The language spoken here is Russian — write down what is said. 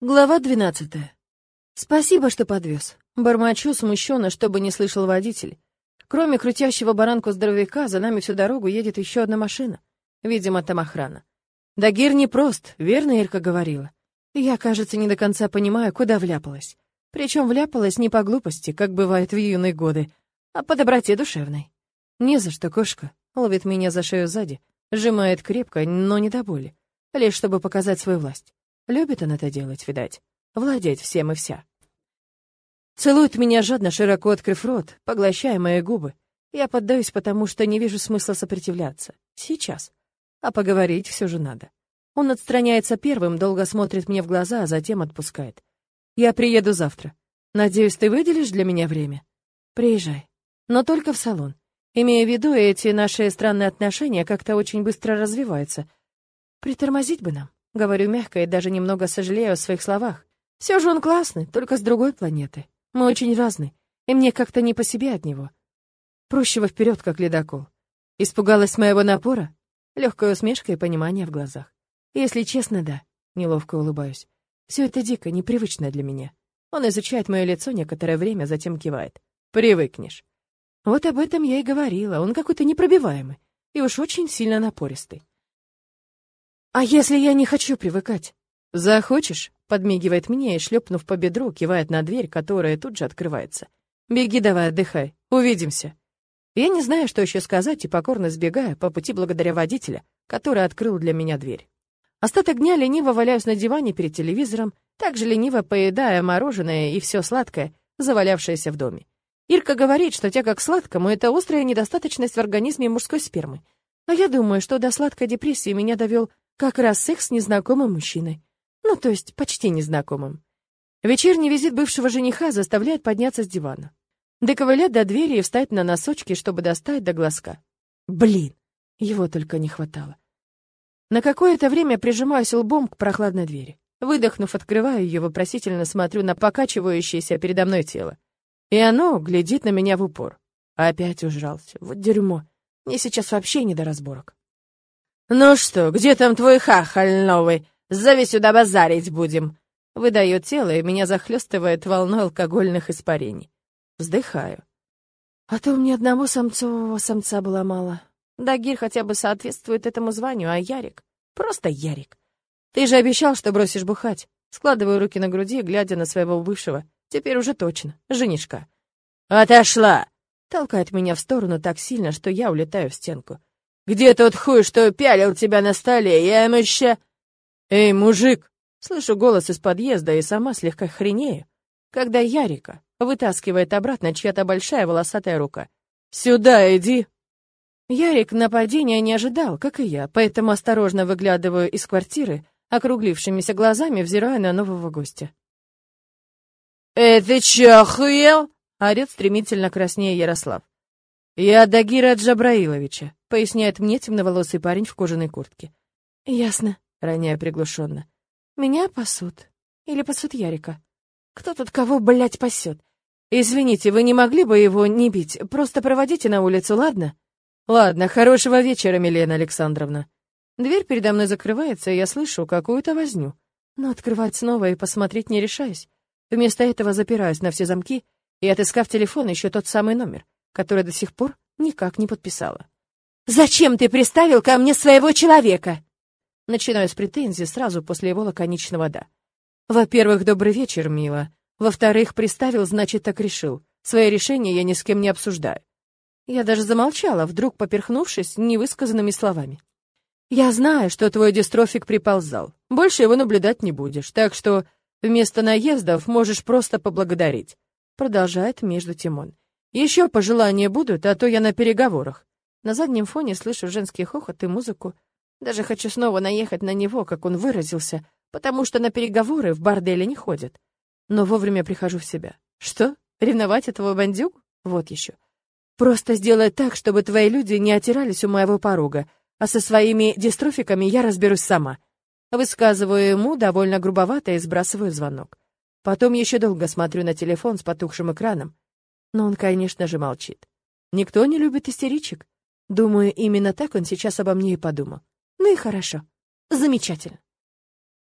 Глава двенадцатая. Спасибо, что подвез. Бормочу смущенно, чтобы не слышал водитель. Кроме крутящего баранку здоровяка, за нами всю дорогу едет еще одна машина. Видимо, там охрана. Дагир не прост, верно Ирка говорила. Я, кажется, не до конца понимаю, куда вляпалась. Причем вляпалась не по глупости, как бывает в юные годы, а по доброте душевной. Не за что, кошка. Ловит меня за шею сзади, сжимает крепко, но не до боли. Лишь чтобы показать свою власть. Любит он это делать, видать. Владеть всем и вся. Целует меня жадно, широко открыв рот, поглощая мои губы. Я поддаюсь, потому что не вижу смысла сопротивляться. Сейчас. А поговорить все же надо. Он отстраняется первым, долго смотрит мне в глаза, а затем отпускает. Я приеду завтра. Надеюсь, ты выделишь для меня время? Приезжай. Но только в салон. Имея в виду, эти наши странные отношения как-то очень быстро развиваются. Притормозить бы нам. Говорю мягко и даже немного сожалею о своих словах. Все же он классный, только с другой планеты. Мы очень разные, и мне как-то не по себе от него. Прущего вперед, как ледокол. Испугалась моего напора? Легкая усмешка и понимание в глазах. Если честно, да. Неловко улыбаюсь. Все это дико, непривычно для меня. Он изучает мое лицо некоторое время, затем кивает. Привыкнешь. Вот об этом я и говорила. Он какой-то непробиваемый и уж очень сильно напористый. «А если я не хочу привыкать?» «Захочешь?» — подмигивает мне и, шлепнув по бедру, кивает на дверь, которая тут же открывается. «Беги давай, отдыхай. Увидимся». Я не знаю, что еще сказать, и покорно сбегаю, по пути благодаря водителя, который открыл для меня дверь. Остаток дня лениво валяюсь на диване перед телевизором, также лениво поедая мороженое и все сладкое, завалявшееся в доме. Ирка говорит, что тяга к сладкому — это острая недостаточность в организме мужской спермы. А я думаю, что до сладкой депрессии меня довел как раз секс с незнакомым мужчиной. Ну, то есть почти незнакомым. Вечерний визит бывшего жениха заставляет подняться с дивана. Доковылять до двери и встать на носочки, чтобы достать до глазка. Блин, его только не хватало. На какое-то время прижимаюсь лбом к прохладной двери. Выдохнув, открываю ее, вопросительно смотрю на покачивающееся передо мной тело. И оно глядит на меня в упор. Опять ужрался. Вот дерьмо. Мне сейчас вообще не до разборок. «Ну что, где там твой хахаль новый? Зови сюда базарить будем!» Выдает тело, и меня захлестывает волной алкогольных испарений. Вздыхаю. А то мне одного самцового самца было мало. Дагир хотя бы соответствует этому званию, а Ярик? Просто Ярик. Ты же обещал, что бросишь бухать. Складываю руки на груди, глядя на своего бывшего. Теперь уже точно. Женишка. «Отошла!» Толкает меня в сторону так сильно, что я улетаю в стенку. Где тот хуй, что пялил тебя на столе? Я ему ща...» «Эй, мужик!» Слышу голос из подъезда и сама слегка хренею, когда Ярика вытаскивает обратно чья-то большая волосатая рука. «Сюда иди!» Ярик нападения не ожидал, как и я, поэтому осторожно выглядываю из квартиры, округлившимися глазами взирая на нового гостя. «Это чё, охуел?» — орёт стремительно краснее Ярослав. «Я Дагира Джабраиловича», — поясняет мне темноволосый парень в кожаной куртке. «Ясно», — роняю приглушенно. «Меня пасут. Или пасут Ярика. Кто тут кого, блядь, пасет? Извините, вы не могли бы его не бить? Просто проводите на улицу, ладно?» «Ладно, хорошего вечера, Милена Александровна». Дверь передо мной закрывается, и я слышу какую-то возню. Но открывать снова и посмотреть не решаюсь. Вместо этого запираюсь на все замки и, отыскав телефон, еще тот самый номер — которое до сих пор никак не подписала. «Зачем ты приставил ко мне своего человека?» Начинаю с претензий сразу после его лаконичного «да». «Во-первых, добрый вечер, мила. Во-вторых, приставил, значит, так решил. Свои решения я ни с кем не обсуждаю». Я даже замолчала, вдруг поперхнувшись невысказанными словами. «Я знаю, что твой дистрофик приползал. Больше его наблюдать не будешь, так что вместо наездов можешь просто поблагодарить», продолжает между тем он. Еще пожелания будут, а то я на переговорах. На заднем фоне слышу женский хохот и музыку. Даже хочу снова наехать на него, как он выразился, потому что на переговоры в борделе не ходят. Но вовремя прихожу в себя. Что? Ревновать этого бандюгу? Вот еще. Просто сделай так, чтобы твои люди не отирались у моего порога, а со своими дистрофиками я разберусь сама. Высказываю ему довольно грубовато и сбрасываю звонок. Потом еще долго смотрю на телефон с потухшим экраном, но он, конечно же, молчит. Никто не любит истеричек. Думаю, именно так он сейчас обо мне и подумал. Ну и хорошо. Замечательно.